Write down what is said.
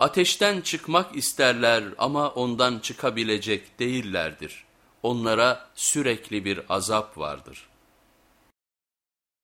Ateşten çıkmak isterler ama ondan çıkabilecek değillerdir. Onlara sürekli bir azap vardır.''